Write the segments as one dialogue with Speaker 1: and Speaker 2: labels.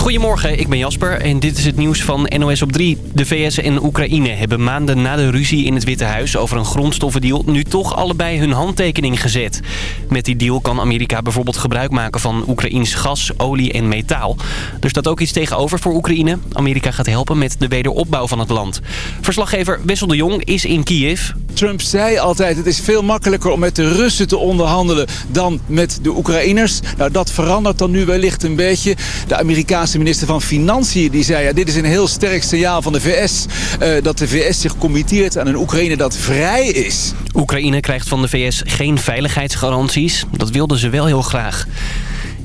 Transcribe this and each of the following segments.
Speaker 1: Goedemorgen, ik ben Jasper en dit is het nieuws van NOS op 3. De VS en Oekraïne hebben maanden na de ruzie in het Witte Huis over een grondstoffendeal nu toch allebei hun handtekening gezet. Met die deal kan Amerika bijvoorbeeld gebruik maken van Oekraïns gas, olie en metaal. Er staat ook iets tegenover voor Oekraïne. Amerika gaat helpen met de wederopbouw van het land. Verslaggever Wessel de Jong is in Kiev.
Speaker 2: Trump zei altijd het is veel makkelijker om met de Russen te onderhandelen dan met de Oekraïners. Nou, dat verandert dan nu wellicht een beetje. De Amerikaanse minister van Financiën die zei ja, dit is een heel sterk signaal van de VS. Uh, dat de VS zich committeert aan een Oekraïne dat vrij is.
Speaker 1: Oekraïne krijgt van de VS geen veiligheidsgaranties. Dat wilden ze wel heel graag.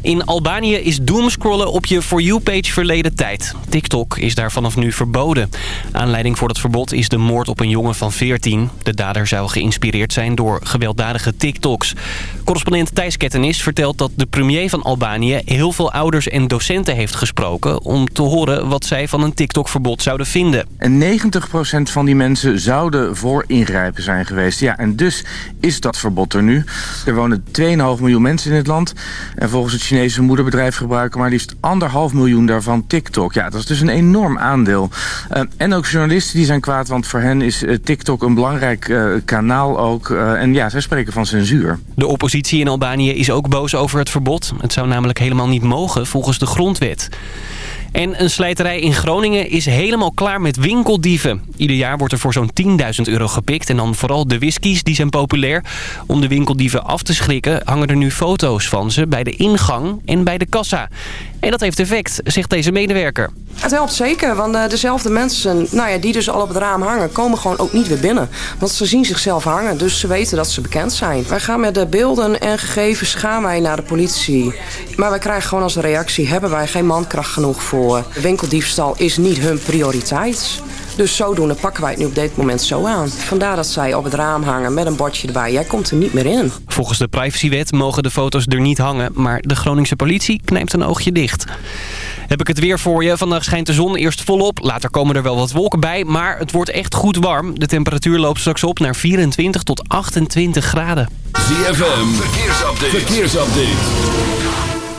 Speaker 1: In Albanië is doomscrollen op je For You-page verleden tijd. TikTok is daar vanaf nu verboden. Aanleiding voor dat verbod is de moord op een jongen van 14. De dader zou geïnspireerd zijn door gewelddadige TikToks. Correspondent Thijs Kettenis vertelt dat de premier van Albanië... heel veel ouders en docenten heeft gesproken... om te horen wat zij van een TikTok-verbod zouden vinden.
Speaker 3: En 90% van die mensen zouden voor ingrijpen zijn geweest. Ja, en dus is dat verbod er nu. Er wonen 2,5 miljoen mensen in het land. En volgens het Chinese moederbedrijf gebruiken maar liefst anderhalf miljoen daarvan TikTok. Ja, dat is dus een enorm aandeel. Uh, en ook journalisten die zijn kwaad, want voor hen is uh, TikTok een belangrijk uh, kanaal ook. en ja, zij spreken van censuur.
Speaker 1: De oppositie in Albanië is ook boos over het verbod. Het zou namelijk helemaal niet mogen volgens de grondwet. En een slijterij in Groningen is helemaal klaar met winkeldieven. Ieder jaar wordt er voor zo'n 10.000 euro gepikt. En dan vooral de whiskies, die zijn populair. Om de winkeldieven af te schrikken hangen er nu foto's van ze bij de ingang en bij de kassa. En dat heeft effect, zegt deze medewerker.
Speaker 4: Het helpt zeker, want uh, dezelfde mensen nou ja, die dus al op het raam hangen... komen gewoon ook niet weer binnen. Want ze zien zichzelf hangen, dus ze weten dat ze bekend zijn. Wij gaan met de beelden en gegevens gaan wij naar de politie. Maar wij krijgen gewoon als reactie... hebben wij geen mankracht genoeg voor. Winkeldiefstal is niet hun prioriteit. Dus zodoende pakken wij het nu op dit moment zo aan. Vandaar dat zij op het raam hangen met een bordje erbij. Jij komt er niet meer in.
Speaker 1: Volgens de privacywet mogen de foto's er niet hangen... maar de Groningse politie knijpt een oogje dicht. Heb ik het weer voor je. Vandaag schijnt de zon eerst volop. Later komen er wel wat wolken bij. Maar het wordt echt goed warm. De temperatuur loopt straks op naar 24 tot 28 graden.
Speaker 5: ZFM, verkeersupdate. verkeersupdate.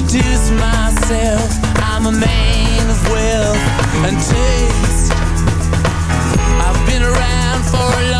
Speaker 6: introduce myself. I'm a man of wealth and taste. I've been around for a long, long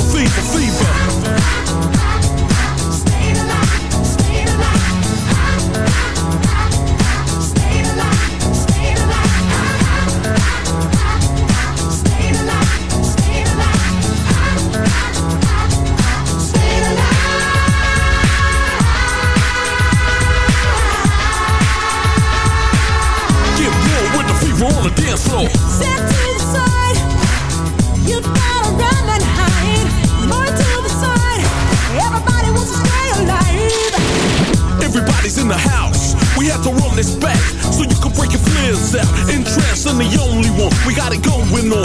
Speaker 7: Fever, fever?
Speaker 8: We gotta go with more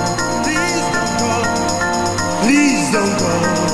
Speaker 9: don't
Speaker 6: grow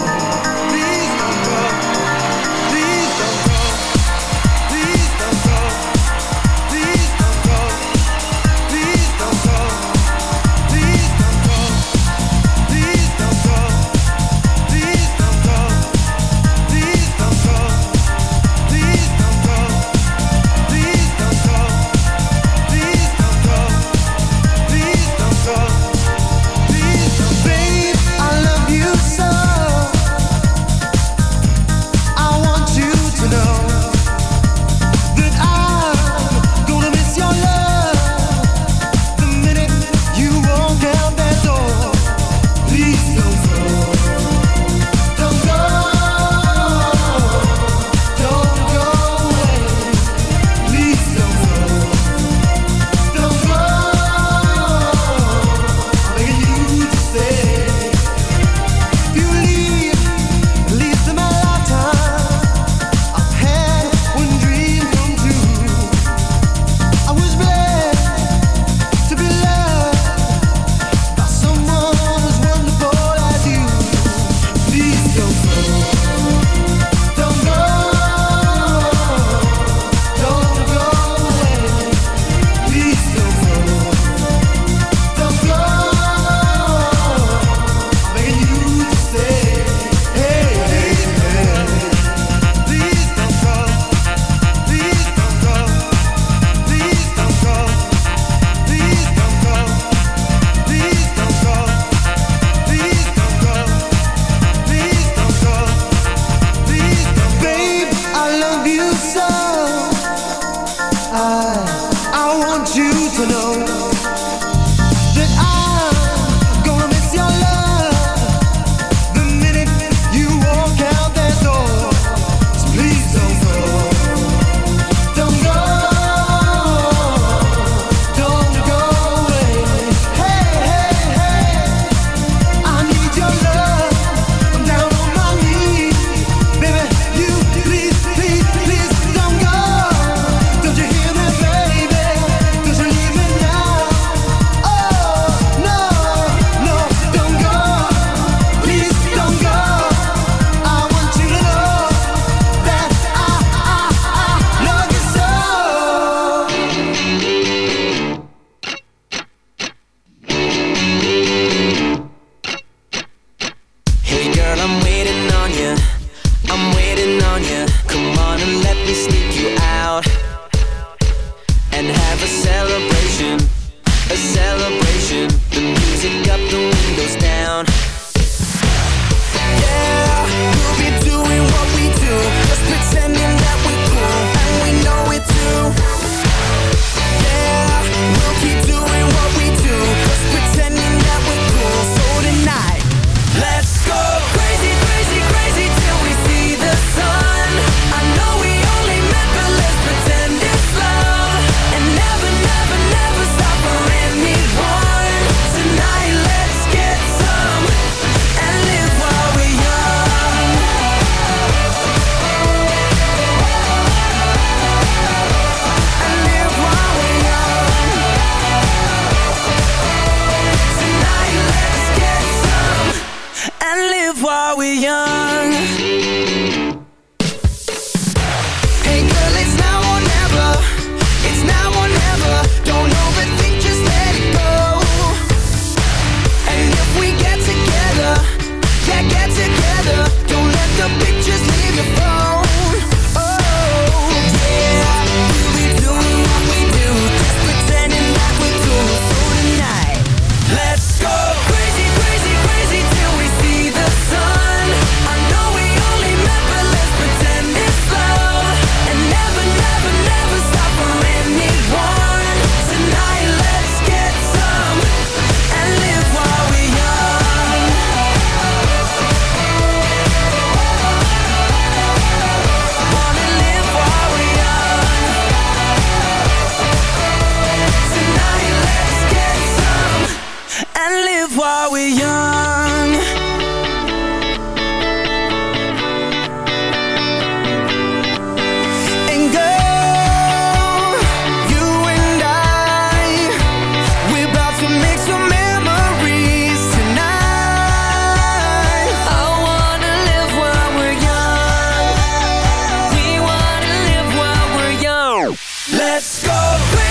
Speaker 6: Let's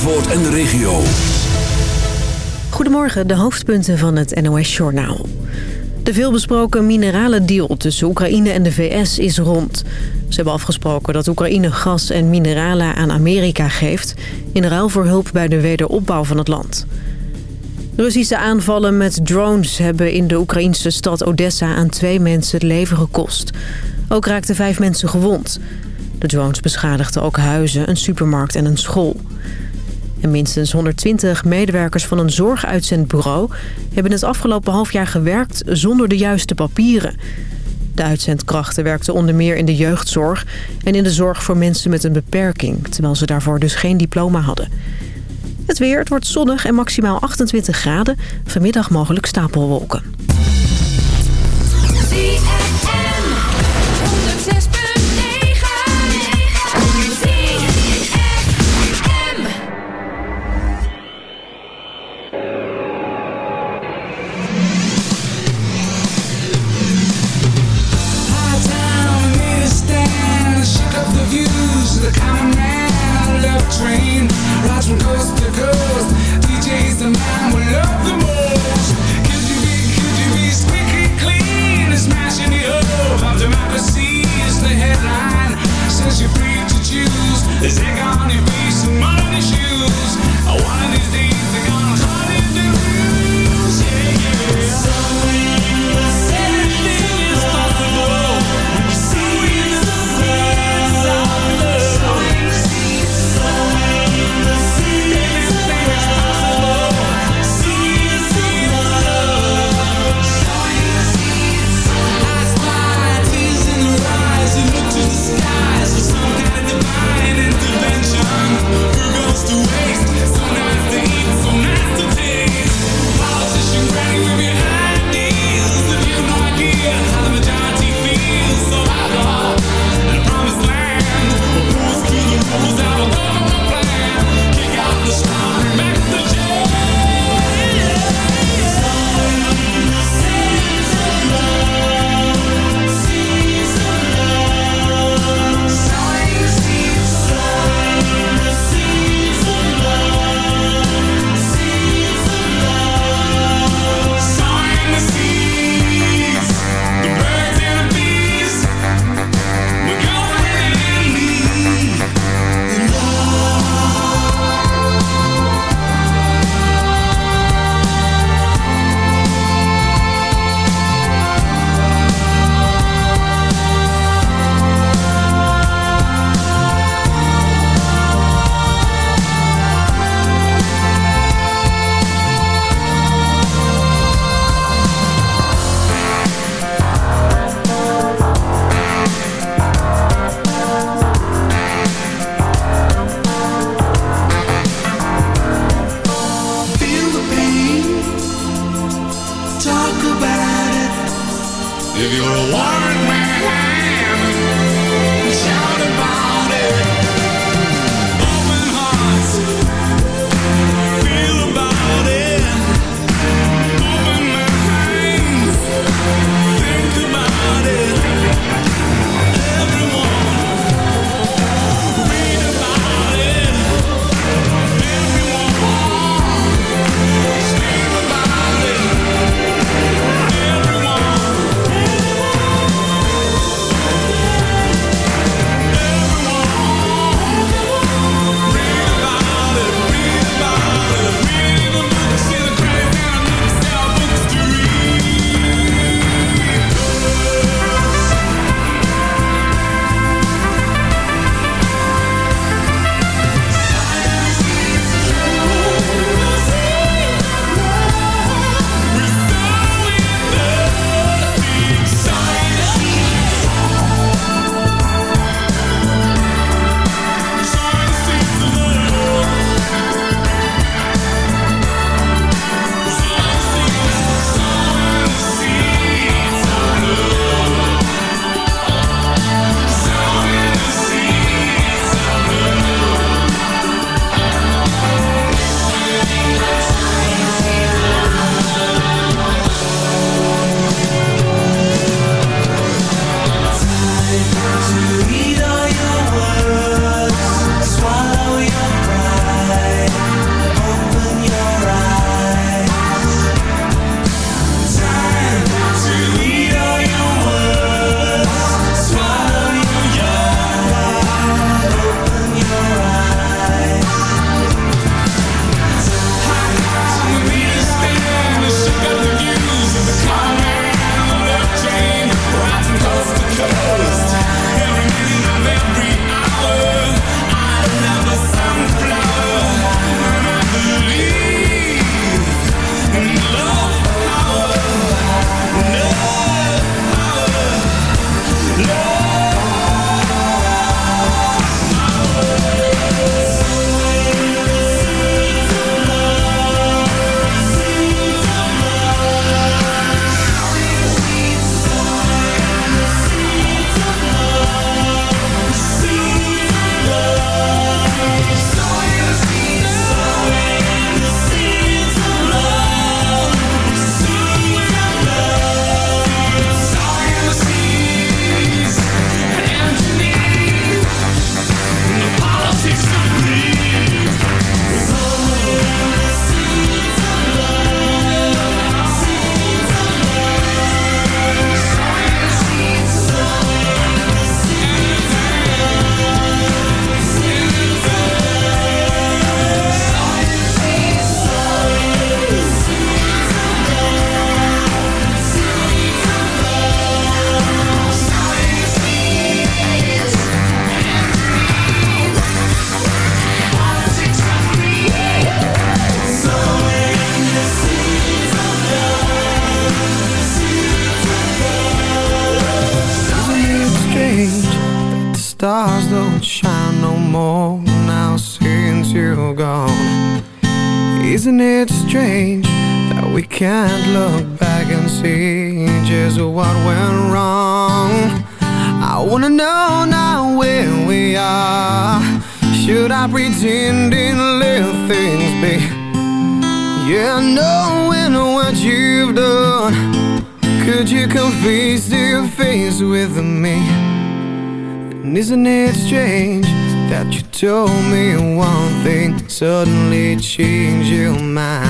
Speaker 5: Zandvoort en de regio.
Speaker 10: Goedemorgen, de hoofdpunten van het NOS-journaal. De veelbesproken mineralendeal tussen Oekraïne en de VS is rond. Ze hebben afgesproken dat Oekraïne gas en mineralen aan Amerika geeft... in ruil voor hulp bij de wederopbouw van het land. Russische aanvallen met drones hebben in de Oekraïnse stad Odessa aan twee mensen het leven gekost. Ook raakten vijf mensen gewond. De drones beschadigden ook huizen, een supermarkt en een school. En minstens 120 medewerkers van een zorguitzendbureau... hebben het afgelopen half jaar gewerkt zonder de juiste papieren. De uitzendkrachten werkten onder meer in de jeugdzorg... en in de zorg voor mensen met een beperking... terwijl ze daarvoor dus geen diploma hadden. Het weer, het wordt zonnig en maximaal 28 graden. Vanmiddag mogelijk stapelwolken.
Speaker 9: Strange that we can't look back and see just what went wrong? I wanna know now where we are. Should I pretend and let things be? Yeah, knowing what you've done. Could you come face to face with me? And isn't it strange that you told me one thing, suddenly changed your mind?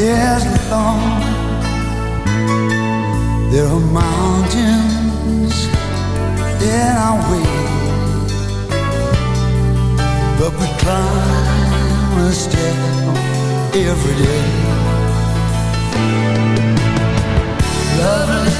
Speaker 11: is long. There are mountains in our way, but we climb a step every day. Lovely.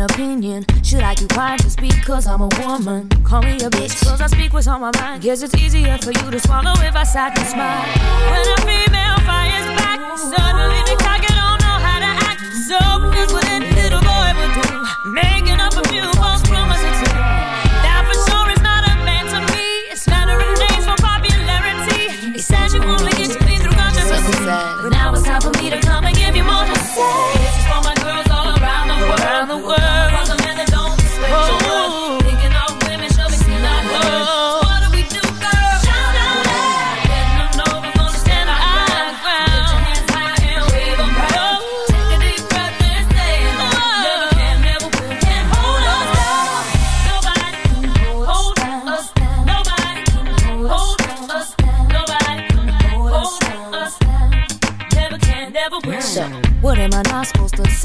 Speaker 12: an opinion? Should I keep quiet just because I'm a woman? Call me a bitch, cause I speak what's on my mind. Guess it's easier for you to swallow if I sat and smile. When a female fires back, suddenly the target don't know how to act. So, here's what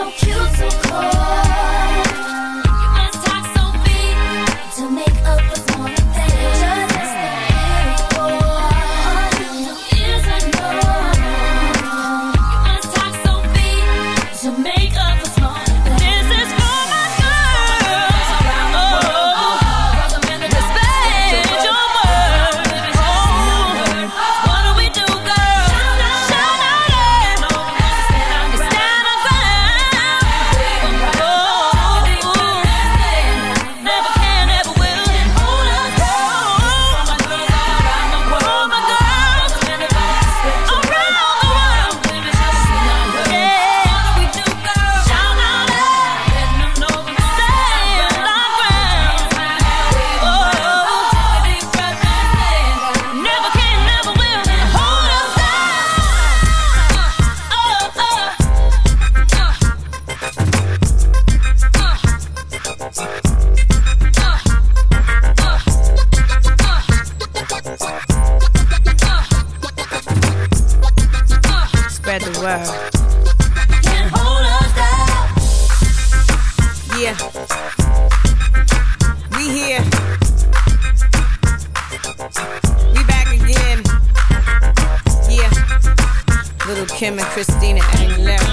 Speaker 12: So cute, so coy. Yeah. We
Speaker 13: here. We back again. Yeah. Lil' Kim and Christina Aguilera.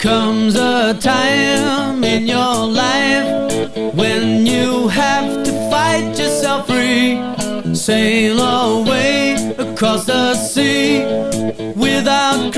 Speaker 14: Comes a time in your life when you have to fight yourself free. Sail away without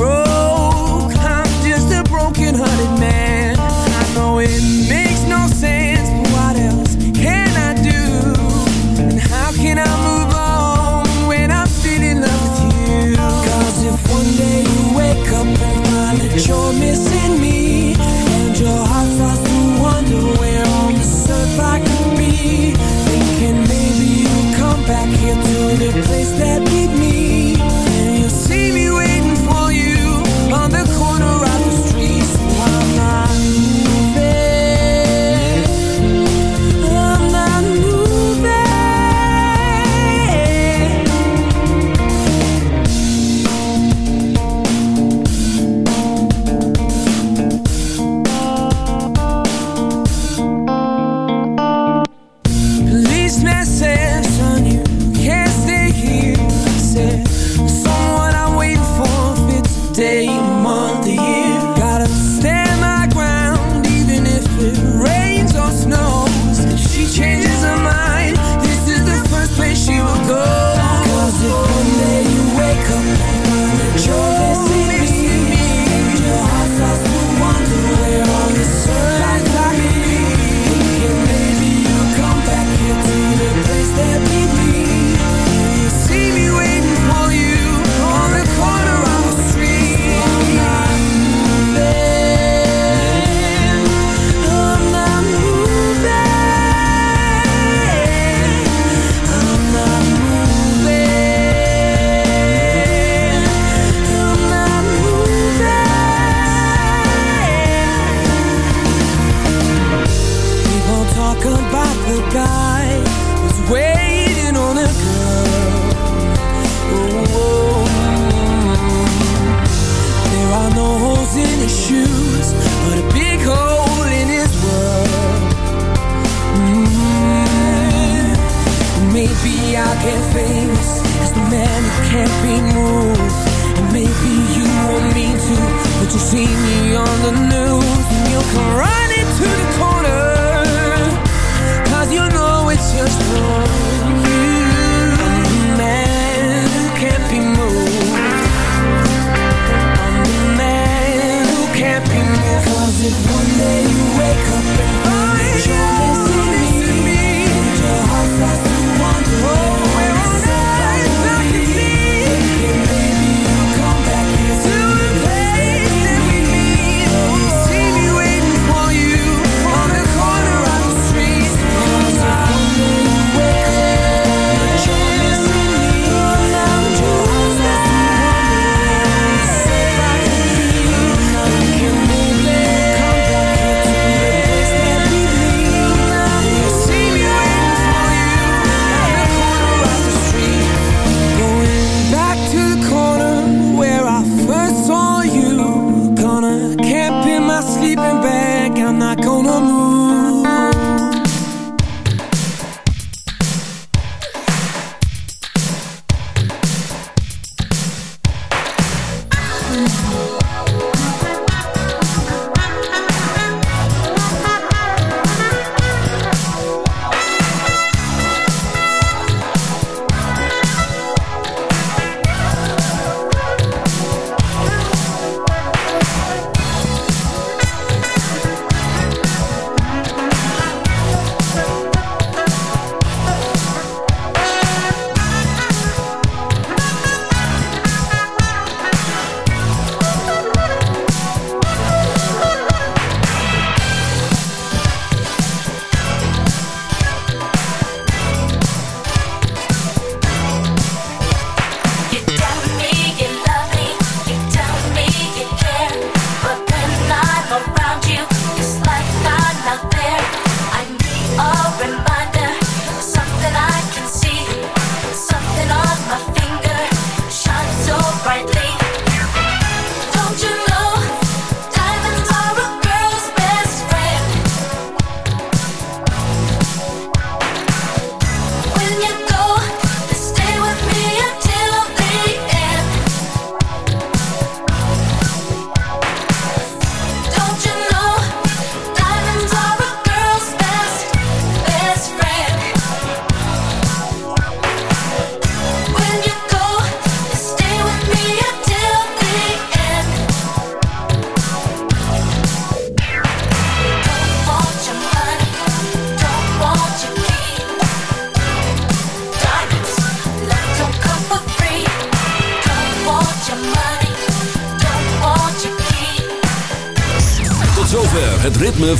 Speaker 15: broke, I'm just a broken hearted man. I know it means. place that